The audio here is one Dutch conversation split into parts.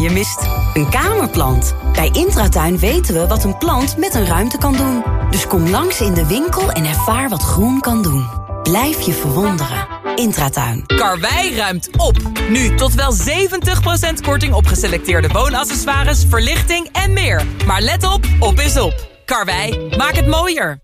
je mist een kamerplant. Bij Intratuin weten we wat een plant met een ruimte kan doen. Dus kom langs in de winkel en ervaar wat groen kan doen. Blijf je verwonderen. Intratuin. Karwei ruimt op. Nu tot wel 70% korting op geselecteerde woonaccessoires, verlichting en meer. Maar let op, op is op. Karwei, maak het mooier.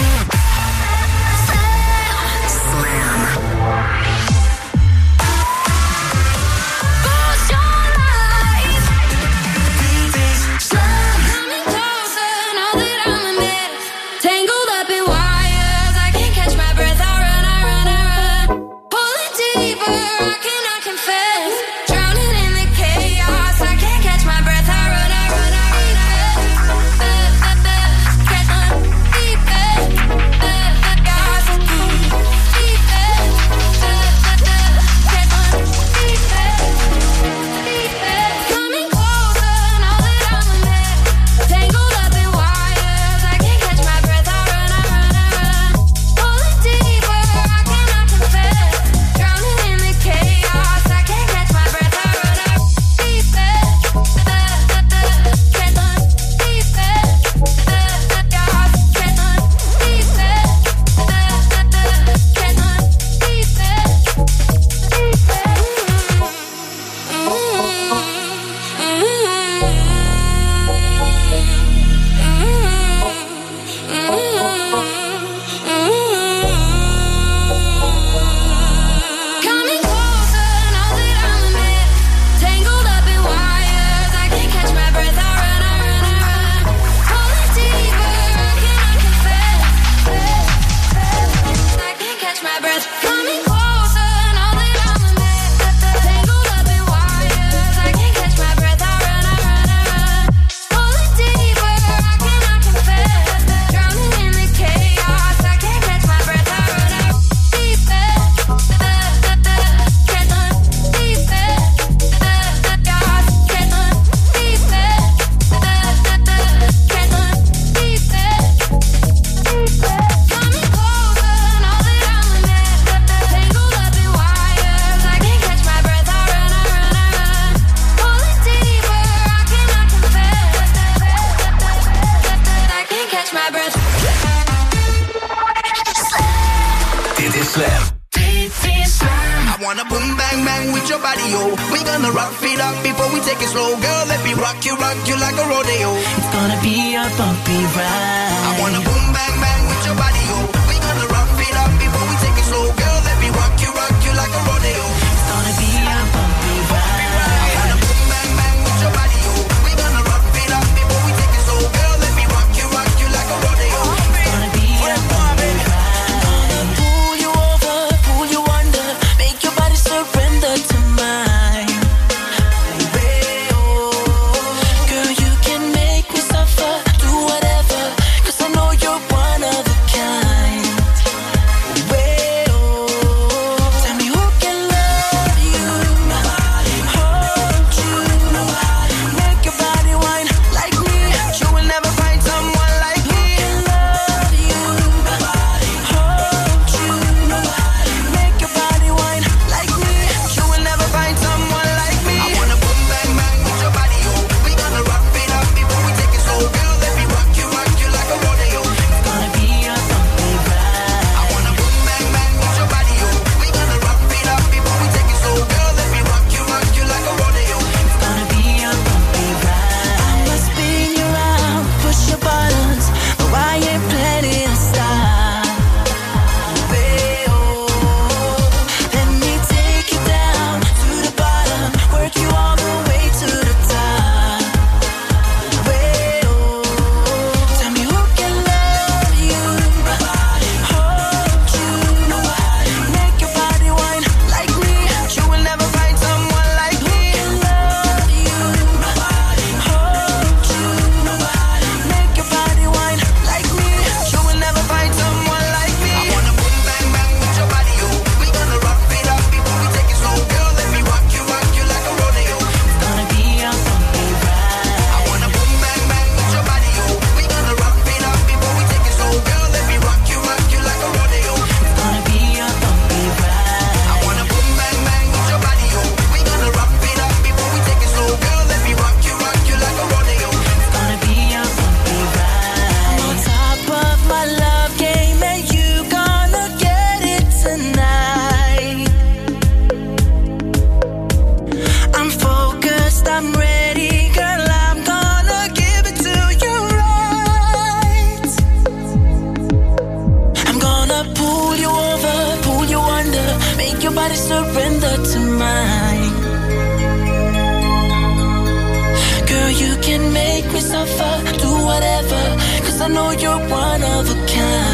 I know you're one of a kind.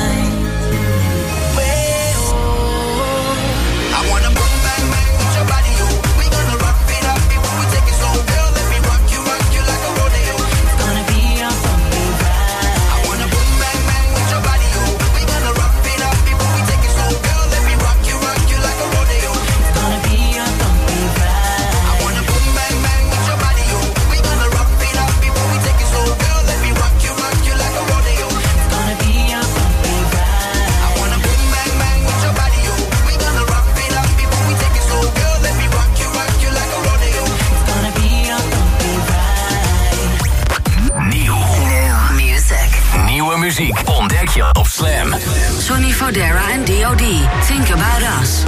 Codera and DOD. Think about us.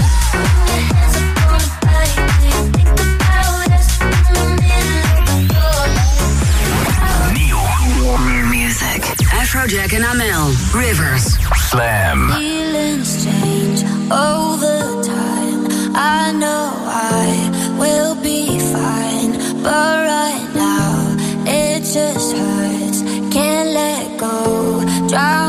New music. Afrojack and Amel. Rivers. Slam. Feelings change over time. I know I will be fine, but right now it just hurts. Can't let go. Drown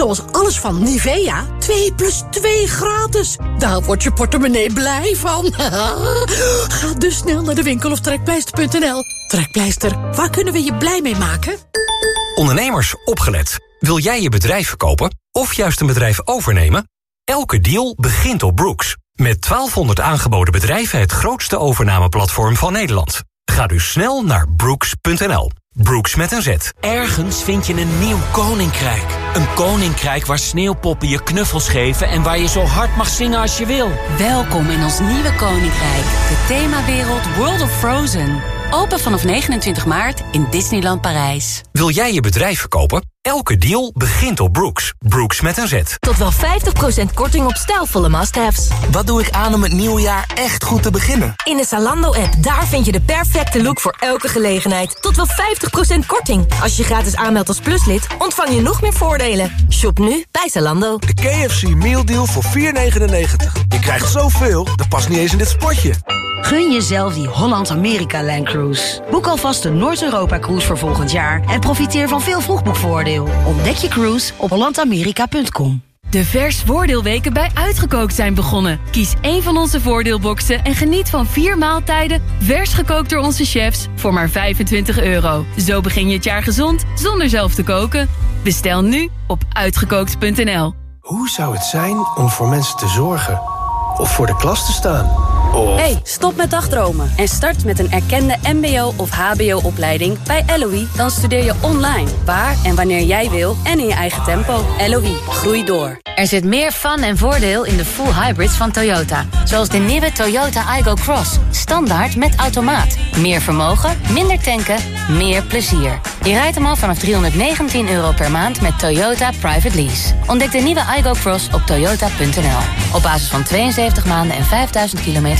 Zoals alles van Nivea. 2 plus 2 gratis. Daar wordt je portemonnee blij van. Ga dus snel naar de winkel of trekpleister.nl. Trekpleister, waar kunnen we je blij mee maken? Ondernemers, opgelet. Wil jij je bedrijf verkopen of juist een bedrijf overnemen? Elke deal begint op Brooks. Met 1200 aangeboden bedrijven het grootste overnameplatform van Nederland. Ga dus snel naar brooks.nl. Brooks met een Z. Ergens vind je een nieuw koninkrijk. Een koninkrijk waar sneeuwpoppen je knuffels geven... en waar je zo hard mag zingen als je wil. Welkom in ons nieuwe koninkrijk, de themawereld World of Frozen. Open vanaf 29 maart in Disneyland Parijs. Wil jij je bedrijf verkopen? Elke deal begint op Brooks. Brooks met een Z. Tot wel 50% korting op stijlvolle must-haves. Wat doe ik aan om het nieuwe jaar echt goed te beginnen? In de Zalando-app, daar vind je de perfecte look voor elke gelegenheid. Tot wel 50% korting. Als je gratis aanmeldt als pluslid, ontvang je nog meer voordelen. Shop nu bij Zalando. De KFC Meal Deal voor 4,99. Je krijgt zoveel, dat past niet eens in dit spotje. Gun jezelf die Holland-Amerika-Line Cruise. Boek alvast de Noord-Europa-cruise voor volgend jaar... en profiteer van veel vroegboekvoordeel. Ontdek je cruise op hollandamerika.com. De vers voordeelweken bij Uitgekookt zijn begonnen. Kies één van onze voordeelboxen en geniet van vier maaltijden... vers gekookt door onze chefs voor maar 25 euro. Zo begin je het jaar gezond zonder zelf te koken. Bestel nu op uitgekookt.nl. Hoe zou het zijn om voor mensen te zorgen? Of voor de klas te staan? Of... Hey, stop met dagdromen en start met een erkende mbo- of hbo-opleiding bij LOE. Dan studeer je online, waar en wanneer jij wil en in je eigen tempo. LOE, groei door. Er zit meer fun en voordeel in de full hybrids van Toyota. Zoals de nieuwe Toyota Igo Cross. Standaard met automaat. Meer vermogen, minder tanken, meer plezier. Je rijdt hem al vanaf 319 euro per maand met Toyota Private Lease. Ontdek de nieuwe Igo Cross op toyota.nl. Op basis van 72 maanden en 5000 kilometer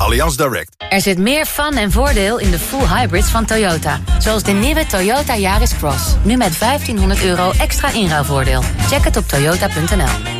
Allianz Direct. Er zit meer fun en voordeel in de full hybrids van Toyota. Zoals de nieuwe Toyota Yaris Cross. Nu met 1500 euro extra inruilvoordeel. Check het op toyota.nl.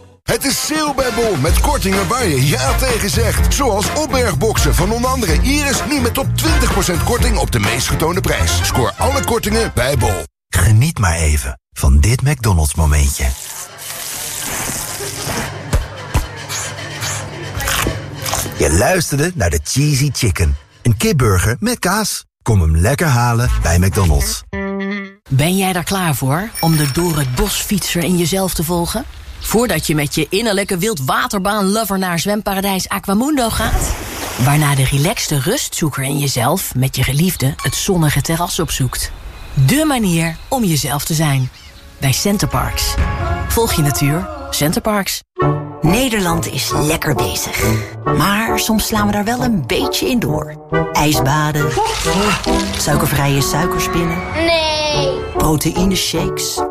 Het is sale bij Bol met kortingen waar je ja tegen zegt. Zoals opbergboxen van onder andere Iris nu met tot 20% korting op de meest getoonde prijs. Scoor alle kortingen bij Bol. Geniet maar even van dit McDonald's momentje. Je luisterde naar de Cheesy Chicken. Een kipburger met kaas. Kom hem lekker halen bij McDonald's. Ben jij daar klaar voor om de door het bos fietser in jezelf te volgen? Voordat je met je innerlijke wildwaterbaan-lover naar zwemparadijs Aquamundo gaat? Waarna de relaxte rustzoeker in jezelf met je geliefde het zonnige terras opzoekt. De manier om jezelf te zijn. Bij Centerparks. Volg je natuur. Centerparks. Nederland is lekker bezig. Maar soms slaan we daar wel een beetje in door. Ijsbaden. Suikervrije suikerspinnen. Nee. Proteïne shakes.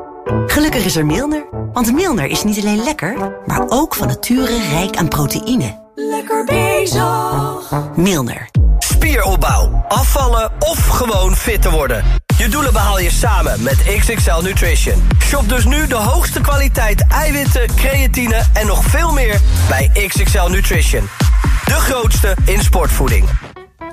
Gelukkig is er Milner. Want Milner is niet alleen lekker, maar ook van nature rijk aan proteïne. Lekker bezig. Milner. Spieropbouw, afvallen of gewoon fit te worden. Je doelen behaal je samen met XXL Nutrition. Shop dus nu de hoogste kwaliteit eiwitten, creatine en nog veel meer bij XXL Nutrition. De grootste in sportvoeding.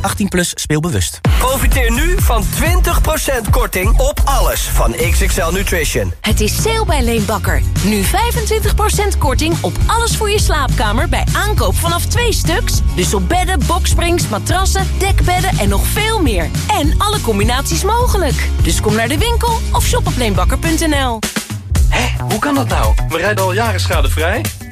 18 plus speelbewust. Profiteer nu van 20% korting op alles van XXL Nutrition. Het is sale bij Leenbakker. Nu 25% korting op alles voor je slaapkamer bij aankoop vanaf twee stuks. Dus op bedden, boksprings, matrassen, dekbedden en nog veel meer. En alle combinaties mogelijk. Dus kom naar de winkel of shop op leenbakker.nl. Hoe kan dat nou? We rijden al jaren schadevrij,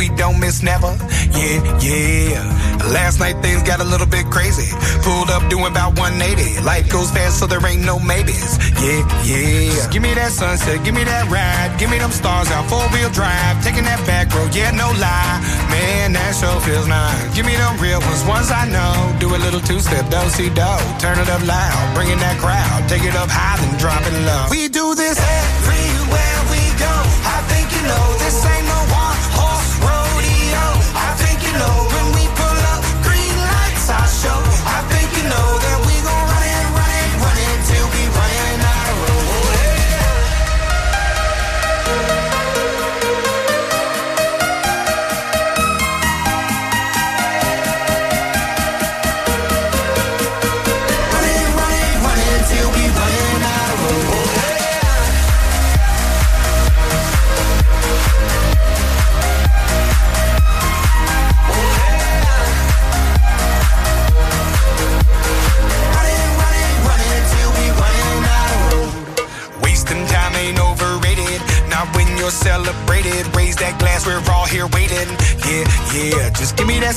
we don't miss never. Yeah, yeah. Last night things got a little bit crazy. Pulled up doing about 180. Life goes fast, so there ain't no maybes. Yeah, yeah. Just give me that sunset, give me that ride. Give me them stars out, four wheel drive. Taking that back road, yeah, no lie. Man, that show feels nice. Give me them real ones, ones I know. Do a little two step, do see do. Turn it up loud, bring in that crowd. Take it up high, then drop it low. We do this everywhere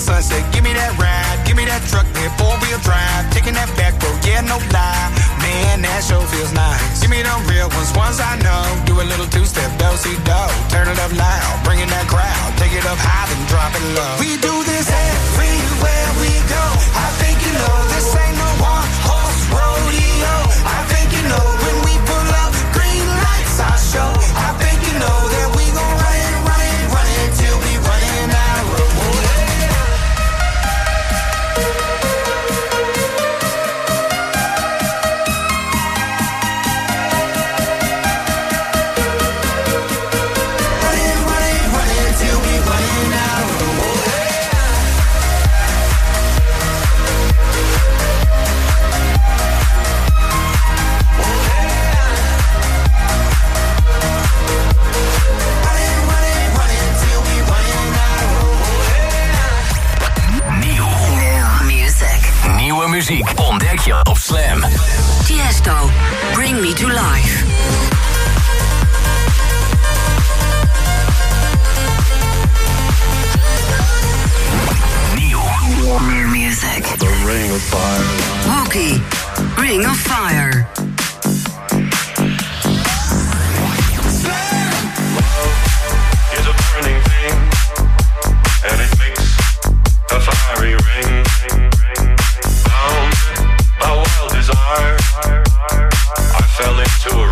sunset, give me that ride, give me that truck, that four wheel drive. Taking that back road, yeah, no lie. Man, that show feels nice. Give me them real ones, ones I know. Do a little two step, do see do. Turn it up loud, bring in that crowd. Take it up high, then drop it low. We do this everywhere we muziek ontdek je op Slam. Tiesto, Bring Me to Life. Nieuw. New music. The Ring of Fire. Wookie, Ring of Fire. I fell into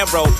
Narrow.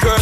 Girl,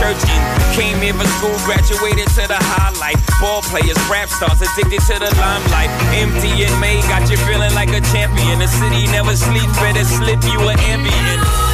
church. Came here for school, graduated to the highlight. Ball players, rap stars, addicted to the limelight. Empty and May got you feeling like a champion. The city never sleeps, better slip you an ambient.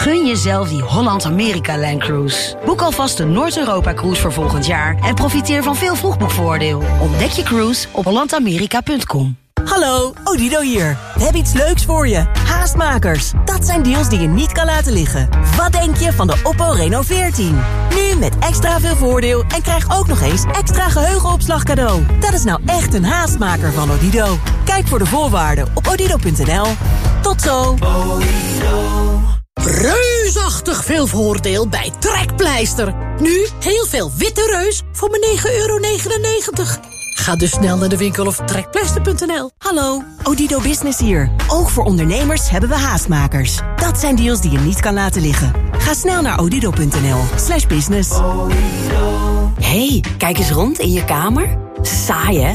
Gun jezelf die Holland-Amerika-lijn cruise. Boek alvast de Noord-Europa-cruise voor volgend jaar... en profiteer van veel vroegboekvoordeel. Ontdek je cruise op hollandamerika.com. Hallo, Odido hier. We hebben iets leuks voor je. Haastmakers. Dat zijn deals die je niet kan laten liggen. Wat denk je van de Oppo Reno 14? Nu met extra veel voordeel en krijg ook nog eens extra geheugenopslag cadeau. Dat is nou echt een haastmaker van Odido. Kijk voor de voorwaarden op odido.nl. Tot zo. Reusachtig veel voordeel bij Trekpleister. Nu heel veel witte reus voor maar 9,99 euro. Ga dus snel naar de winkel of trekpleister.nl. Hallo, Odido Business hier. Ook voor ondernemers hebben we haastmakers. Dat zijn deals die je niet kan laten liggen. Ga snel naar odido.nl slash business. hey, kijk eens rond in je kamer. Saai, hè?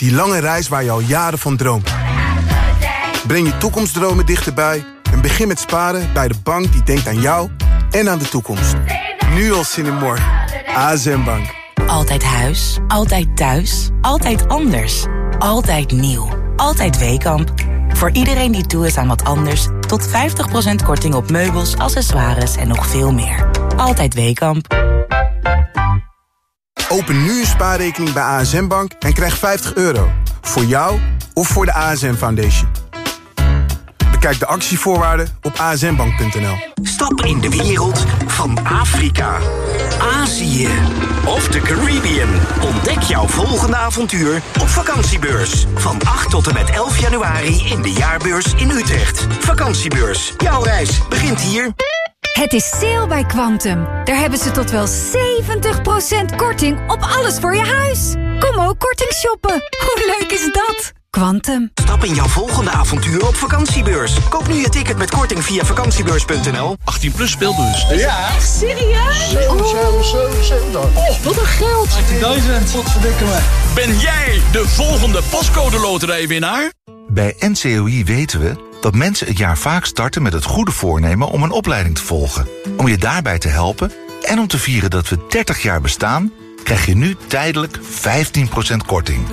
Die lange reis waar je al jaren van droomt. Breng je toekomstdromen dichterbij en begin met sparen bij de bank die denkt aan jou en aan de toekomst. Nu al zin in morgen. ASM Bank. Altijd huis, altijd thuis, altijd anders. Altijd nieuw, altijd Weekamp. Voor iedereen die toe is aan wat anders... tot 50% korting op meubels, accessoires en nog veel meer. Altijd Weekamp. Open nu een spaarrekening bij ASM Bank en krijg 50 euro. Voor jou of voor de ASM Foundation. Bekijk de actievoorwaarden op asmbank.nl. Stap in de wereld van Afrika, Azië of de Caribbean. Ontdek jouw volgende avontuur op vakantiebeurs. Van 8 tot en met 11 januari in de jaarbeurs in Utrecht. Vakantiebeurs. Jouw reis begint hier. Het is sale bij Quantum. Daar hebben ze tot wel 70% korting op alles voor je huis. Kom ook korting shoppen. Hoe leuk is dat? Quantum. Stap in jouw volgende avontuur op vakantiebeurs. Koop nu je ticket met korting via vakantiebeurs.nl. 18 plus speelbus. Ja. Echt serieus? 7, 7, 7, 7. Oh, wat een geld. 18.000. Wat verdikken me. Ben jij de volgende pascode loterijwinnaar? Bij NCOI weten we dat mensen het jaar vaak starten met het goede voornemen om een opleiding te volgen. Om je daarbij te helpen en om te vieren dat we 30 jaar bestaan, krijg je nu tijdelijk 15% korting.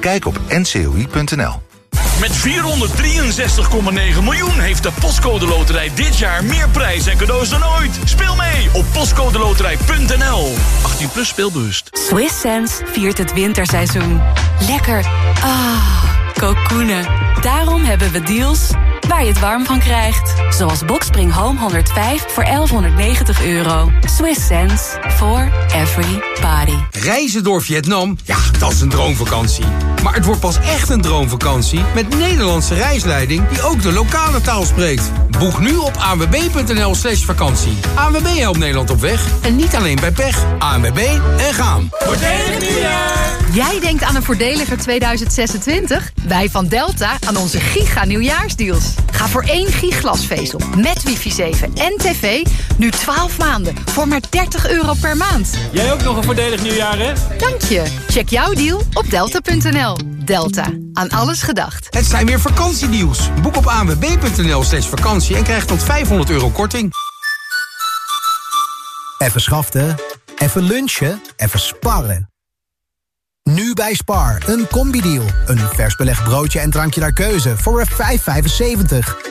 Kijk op ncoi.nl. Met 463,9 miljoen heeft de Postcode Loterij dit jaar meer prijs en cadeaus dan ooit. Speel mee op postcodeloterij.nl. 18 plus speelbewust. Swiss Sense viert het winterseizoen. Lekker. Ah, kokoenen. Daarom hebben we deals waar je het warm van krijgt. Zoals Boxspring Home 105 voor 1190 euro. Swiss sense for every body. Reizen door Vietnam? Ja, dat is een droomvakantie. Maar het wordt pas echt een droomvakantie met Nederlandse reisleiding die ook de lokale taal spreekt. Boek nu op anwb.nl slash vakantie. ANWB helpt Nederland op weg en niet alleen bij pech. ANWB en gaan. Voordelig nieuwjaar! Jij denkt aan een voordeliger 2026? Wij van Delta aan onze giga nieuwjaarsdeals. Ga voor één giglasvezel met wifi 7 en tv nu 12 maanden voor maar 30 euro per maand. Jij ook nog een voordelig nieuwjaar, hè? Dank je. Check jouw deal op delta.nl. Delta. Aan alles gedacht. Het zijn weer vakantiedeals. Boek op anwb.nl slash vakantie en krijg tot 500 euro korting. Even schaften, even lunchen, even sparren. Nu bij Spar, een combi-deal. Een vers belegd broodje en drankje naar keuze voor 5,75.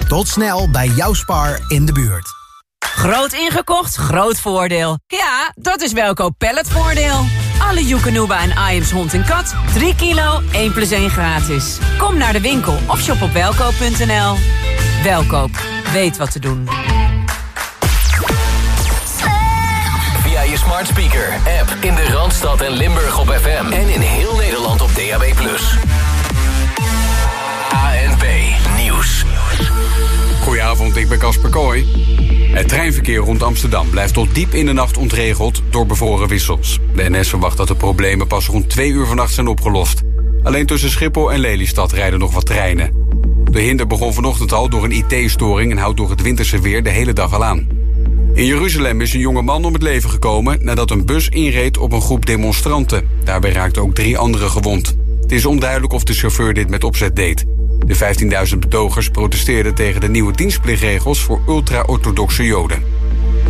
Tot snel bij jouw Spar in de buurt. Groot ingekocht, groot voordeel. Ja, dat is Welkoop Palletvoordeel. Alle Joekanuba en Iams hond en kat, 3 kilo, 1 plus 1 gratis. Kom naar de winkel of shop op welkoop.nl. Welkoop, weet wat te doen. Smart speaker, app in de Randstad en Limburg op FM. En in heel Nederland op DAB+. ANP Nieuws. Goedenavond, ik ben Casper Kooi. Het treinverkeer rond Amsterdam blijft tot diep in de nacht ontregeld door bevroren wissels. De NS verwacht dat de problemen pas rond 2 uur vannacht zijn opgelost. Alleen tussen Schiphol en Lelystad rijden nog wat treinen. De hinder begon vanochtend al door een IT-storing en houdt door het winterse weer de hele dag al aan. In Jeruzalem is een jonge man om het leven gekomen nadat een bus inreed op een groep demonstranten. Daarbij raakten ook drie anderen gewond. Het is onduidelijk of de chauffeur dit met opzet deed. De 15.000 betogers protesteerden tegen de nieuwe dienstplichtregels voor ultra-orthodoxe Joden.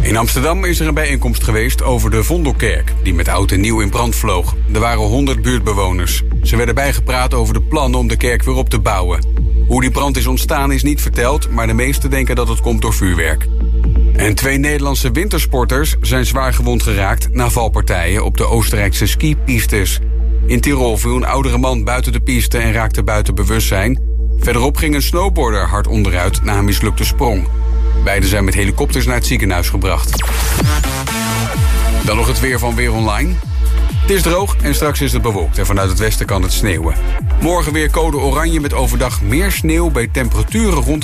In Amsterdam is er een bijeenkomst geweest over de Vondelkerk, die met oud en nieuw in brand vloog. Er waren 100 buurtbewoners. Ze werden bijgepraat over de plannen om de kerk weer op te bouwen. Hoe die brand is ontstaan is niet verteld, maar de meesten denken dat het komt door vuurwerk. En twee Nederlandse wintersporters zijn zwaar gewond geraakt na valpartijen op de Oostenrijkse skipistes. In Tirol viel een oudere man buiten de piste en raakte buiten bewustzijn. Verderop ging een snowboarder hard onderuit na een mislukte sprong. Beiden zijn met helikopters naar het ziekenhuis gebracht. Dan nog het weer van Weer Online. Het is droog en straks is het bewolkt en vanuit het westen kan het sneeuwen. Morgen weer code oranje met overdag meer sneeuw bij temperaturen rond de